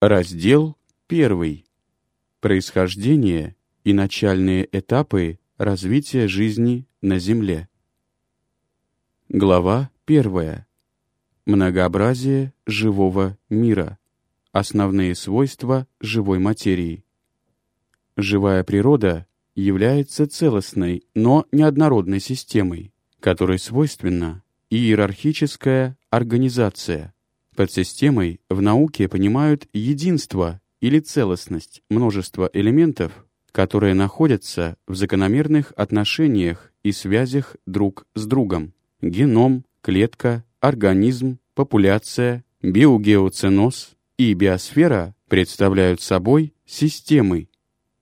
Раздел 1. Происхождение и начальные этапы развития жизни на Земле. Глава 1. Многообразие живого мира. Основные свойства живой материи. Живая природа является целостной, но неоднородной системой, которой свойственна иерархическая организация – под системой в науке понимают единство или целостность множества элементов, которые находятся в закономерных отношениях и связях друг с другом. Геном, клетка, организм, популяция, биогеоценоз и биосфера представляют собой системы.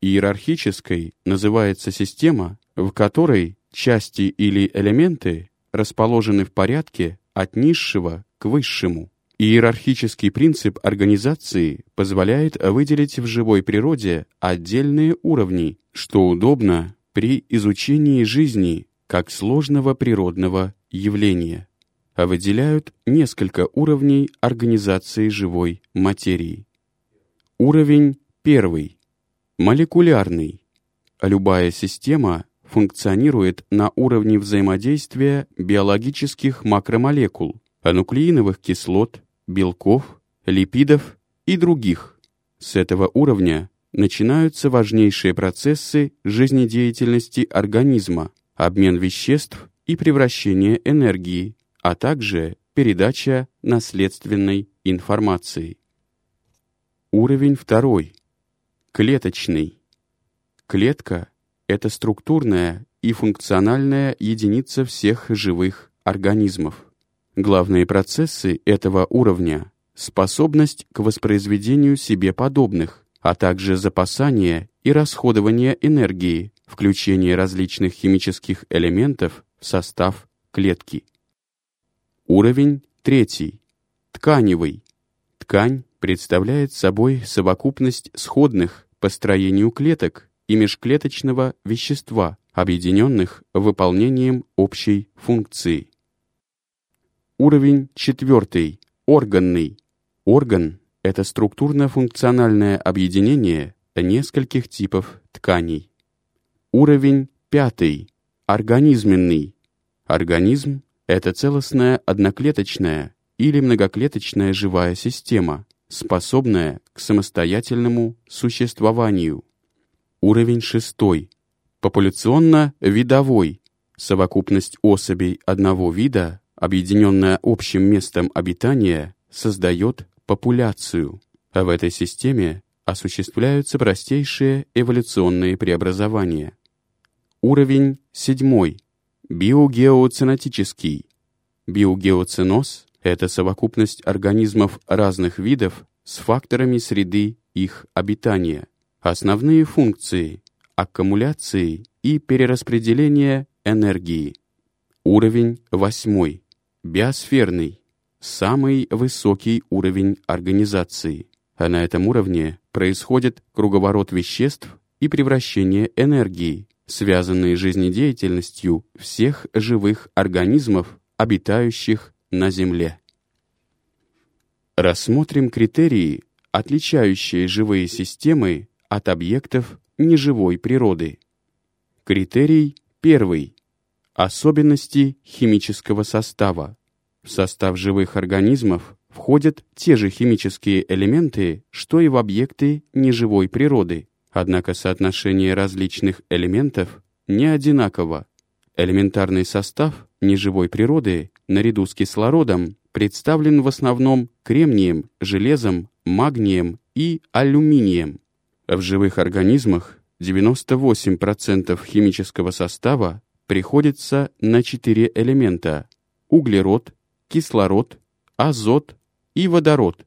Иерархической называется система, в которой части или элементы расположены в порядке от низшего к высшему. Иерархический принцип организации позволяет выделить в живой природе отдельные уровни, что удобно при изучении жизни как сложного природного явления. А выделяют несколько уровней организации живой материи. Уровень первый. Молекулярный. Любая система функционирует на уровне взаимодействия биологических макромолекул, нуклеиновых кислот, белков, липидов и других. С этого уровня начинаются важнейшие процессы жизнедеятельности организма, обмен веществ и превращение энергии, а также передача наследственной информации. Уровень второй. Клеточный. Клетка — это структурная и функциональная единица всех живых организмов. Главные процессы этого уровня — способность к воспроизведению себе подобных, а также запасание и расходование энергии, включение различных химических элементов в состав клетки. Уровень третий. Тканевый. Ткань представляет собой совокупность сходных по строению клеток и межклеточного вещества, объединенных выполнением общей функции. Уровень четвертый. Органный. Орган — это структурно-функциональное объединение нескольких типов тканей. Уровень пятый. Организменный. Организм — это целостная одноклеточная или многоклеточная живая система, способная к самостоятельному существованию. Уровень шестой. Популяционно-видовой. Совокупность особей одного вида объединенная общим местом обитания, создает популяцию, а в этой системе осуществляются простейшие эволюционные преобразования. Уровень седьмой. Биогеоценотический. Биогеоценоз — это совокупность организмов разных видов с факторами среды их обитания. Основные функции — аккумуляции и перераспределение энергии. Уровень восьмой биосферный, самый высокий уровень организации, а на этом уровне происходит круговорот веществ и превращение энергии, связанные жизнедеятельностью всех живых организмов, обитающих на Земле. Рассмотрим критерии, отличающие живые системы от объектов неживой природы. Критерий первый Особенности химического состава. В состав живых организмов входят те же химические элементы, что и в объекты неживой природы, однако соотношение различных элементов не одинаково. Элементарный состав неживой природы наряду с кислородом представлен в основном кремнием, железом, магнием и алюминием. В живых организмах 98% химического состава приходится на четыре элемента – углерод, кислород, азот и водород.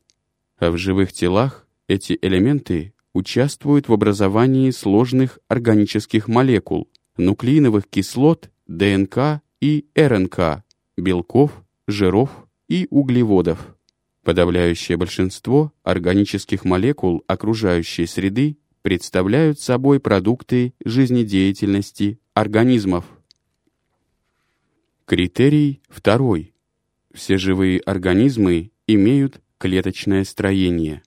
А в живых телах эти элементы участвуют в образовании сложных органических молекул, нуклеиновых кислот, ДНК и РНК, белков, жиров и углеводов. Подавляющее большинство органических молекул окружающей среды представляют собой продукты жизнедеятельности организмов. Критерий второй. Все живые организмы имеют клеточное строение.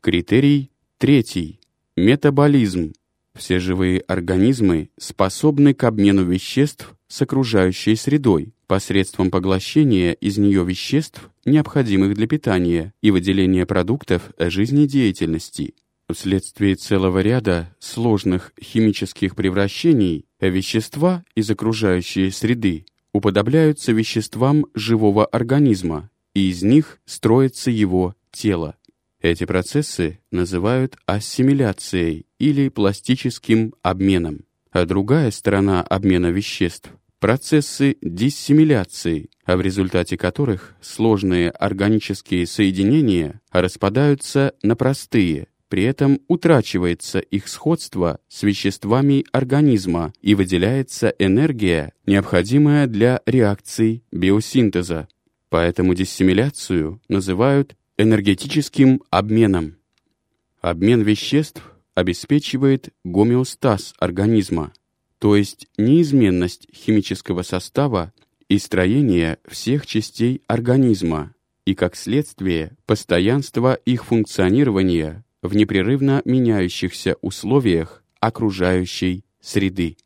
Критерий третий. Метаболизм. Все живые организмы способны к обмену веществ с окружающей средой посредством поглощения из нее веществ, необходимых для питания, и выделения продуктов жизнедеятельности. Вследствие целого ряда сложных химических превращений вещества из окружающей среды уподобляются веществам живого организма, и из них строится его тело. Эти процессы называют ассимиляцией или пластическим обменом. А другая сторона обмена веществ – процессы диссимиляции, а в результате которых сложные органические соединения распадаются на простые, при этом утрачивается их сходство с веществами организма и выделяется энергия, необходимая для реакций биосинтеза. Поэтому диссимиляцию называют энергетическим обменом. Обмен веществ обеспечивает гомеостаз организма, то есть неизменность химического состава и строения всех частей организма, и, как следствие, постоянство их функционирования в непрерывно меняющихся условиях окружающей среды.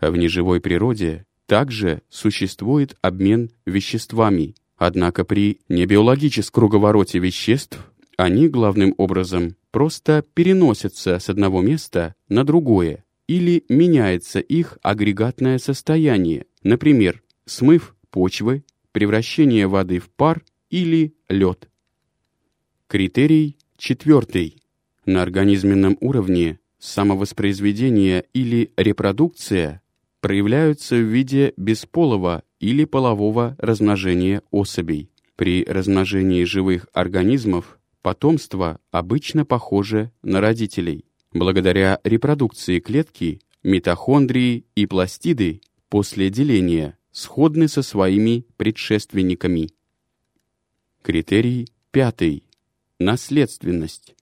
В неживой природе также существует обмен веществами, Однако при небиологическом круговороте веществ они главным образом просто переносятся с одного места на другое или меняется их агрегатное состояние, например, смыв почвы, превращение воды в пар или лед. Критерий четвертый. На организменном уровне самовоспроизведение или репродукция проявляются в виде бесполого или полового размножения особей. При размножении живых организмов потомство обычно похоже на родителей. Благодаря репродукции клетки митохондрии и пластиды после деления сходны со своими предшественниками. Критерий пятый. Наследственность.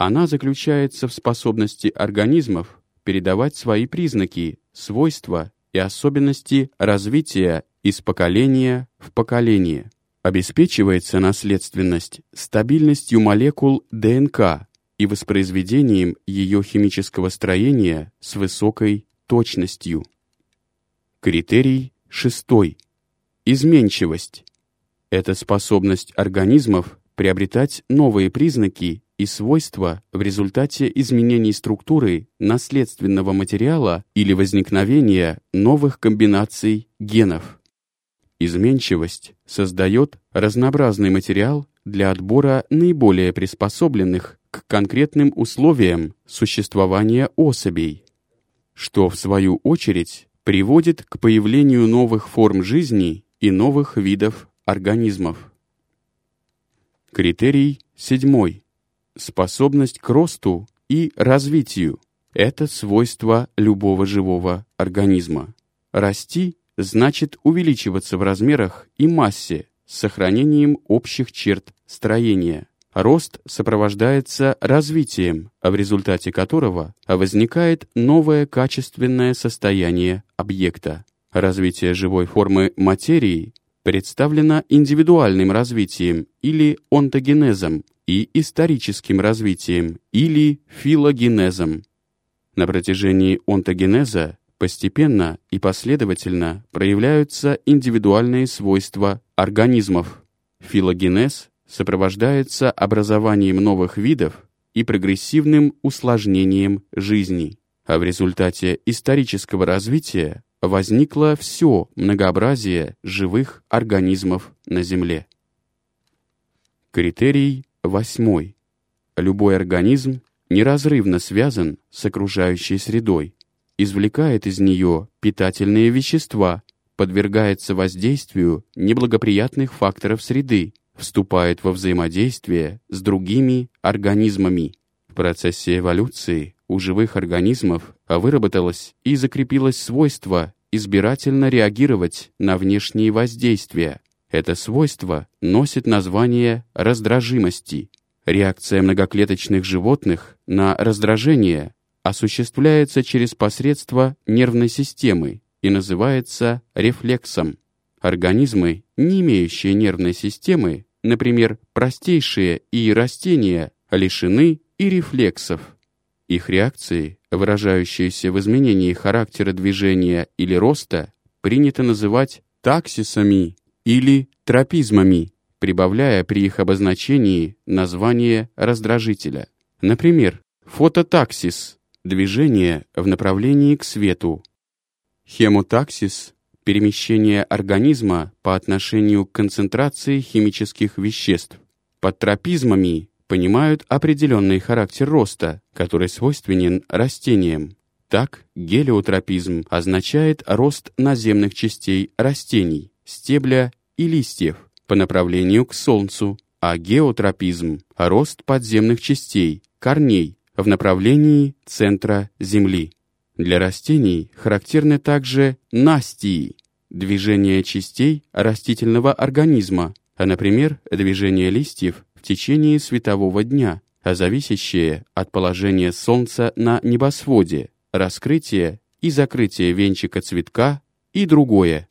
Она заключается в способности организмов передавать свои признаки, свойства и особенности развития из поколения в поколение. Обеспечивается наследственность стабильностью молекул ДНК и воспроизведением ее химического строения с высокой точностью. Критерий шестой. Изменчивость. Это способность организмов приобретать новые признаки и свойства в результате изменений структуры наследственного материала или возникновения новых комбинаций генов. Изменчивость создает разнообразный материал для отбора наиболее приспособленных к конкретным условиям существования особей, что, в свою очередь, приводит к появлению новых форм жизни и новых видов организмов. Критерий седьмой. Способность к росту и развитию – это свойство любого живого организма. Расти значит увеличиваться в размерах и массе с сохранением общих черт строения. Рост сопровождается развитием, а в результате которого возникает новое качественное состояние объекта. Развитие живой формы материи представлено индивидуальным развитием или онтогенезом и историческим развитием или филогенезом. На протяжении онтогенеза Постепенно и последовательно проявляются индивидуальные свойства организмов. Филогенез сопровождается образованием новых видов и прогрессивным усложнением жизни, а в результате исторического развития возникло все многообразие живых организмов на Земле. Критерий восьмой. Любой организм неразрывно связан с окружающей средой, извлекает из нее питательные вещества, подвергается воздействию неблагоприятных факторов среды, вступает во взаимодействие с другими организмами. В процессе эволюции у живых организмов выработалось и закрепилось свойство избирательно реагировать на внешние воздействия. Это свойство носит название раздражимости. Реакция многоклеточных животных на раздражение осуществляется через посредство нервной системы и называется рефлексом. Организмы, не имеющие нервной системы, например, простейшие и растения, лишены и рефлексов. Их реакции, выражающиеся в изменении характера движения или роста, принято называть таксисами или тропизмами, прибавляя при их обозначении название раздражителя. Например, фототаксис – движение в направлении к свету. Хемотаксис – перемещение организма по отношению к концентрации химических веществ. Под тропизмами понимают определенный характер роста, который свойственен растениям. Так, гелиотропизм означает рост наземных частей растений, стебля и листьев по направлению к Солнцу, а геотропизм – рост подземных частей, корней в направлении центра Земли. Для растений характерны также настии – движение частей растительного организма, а, например, движение листьев в течение светового дня, а зависящее от положения Солнца на небосводе, раскрытие и закрытие венчика цветка и другое.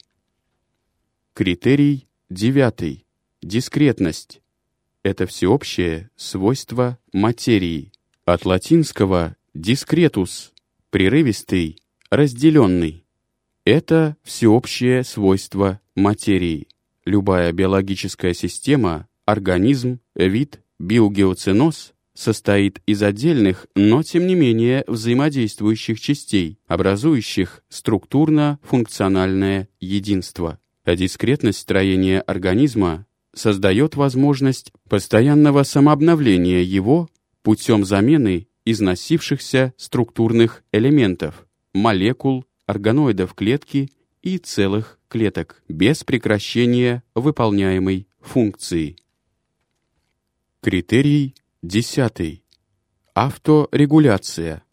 Критерий девятый. Дискретность. Это всеобщее свойство материи. От латинского «discretus» — прерывистый, разделенный. Это всеобщее свойство материи. Любая биологическая система Организм, вид, биогеоценоз состоит из отдельных, но тем не менее взаимодействующих частей, образующих структурно-функциональное единство. А дискретность строения организма создает возможность постоянного самообновления его путем замены износившихся структурных элементов, молекул, органоидов клетки и целых клеток без прекращения выполняемой функции. Критерий десятый. Авторегуляция.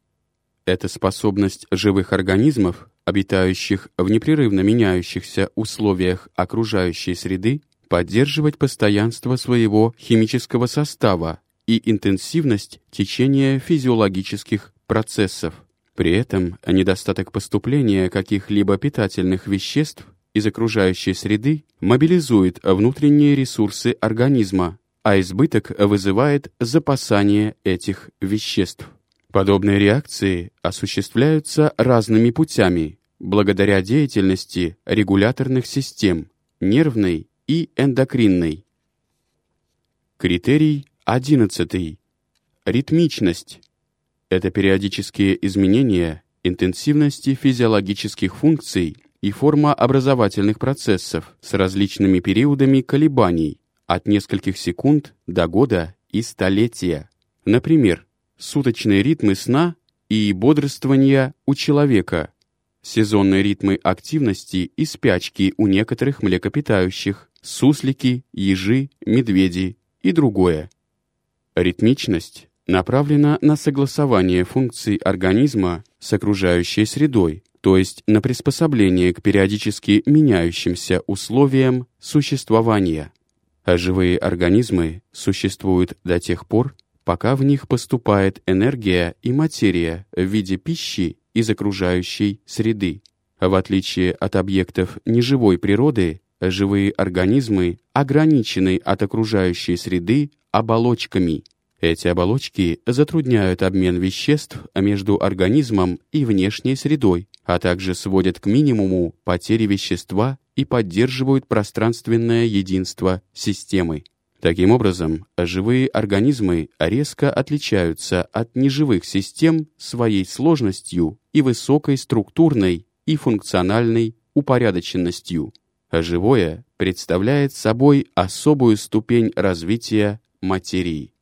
Это способность живых организмов, обитающих в непрерывно меняющихся условиях окружающей среды, поддерживать постоянство своего химического состава и интенсивность течения физиологических процессов. При этом недостаток поступления каких-либо питательных веществ из окружающей среды мобилизует внутренние ресурсы организма, а избыток вызывает запасание этих веществ. Подобные реакции осуществляются разными путями, благодаря деятельности регуляторных систем, нервной и эндокринной. Критерий 11. Ритмичность. Это периодические изменения интенсивности физиологических функций и форма образовательных процессов с различными периодами колебаний, от нескольких секунд до года и столетия. Например, суточные ритмы сна и бодрствования у человека, сезонные ритмы активности и спячки у некоторых млекопитающих, суслики, ежи, медведи и другое. Ритмичность направлена на согласование функций организма с окружающей средой, то есть на приспособление к периодически меняющимся условиям существования а живые организмы существуют до тех пор, пока в них поступает энергия и материя в виде пищи из окружающей среды. В отличие от объектов неживой природы, живые организмы ограничены от окружающей среды оболочками. Эти оболочки затрудняют обмен веществ между организмом и внешней средой, а также сводят к минимуму потери вещества и поддерживают пространственное единство системы. Таким образом, живые организмы резко отличаются от неживых систем своей сложностью и высокой структурной и функциональной упорядоченностью. Живое представляет собой особую ступень развития материи.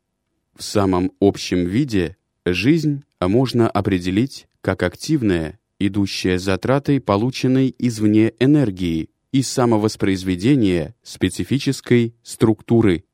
В самом общем виде жизнь можно определить как активное, идущее затратой полученной извне энергии и самовоспроизведение специфической структуры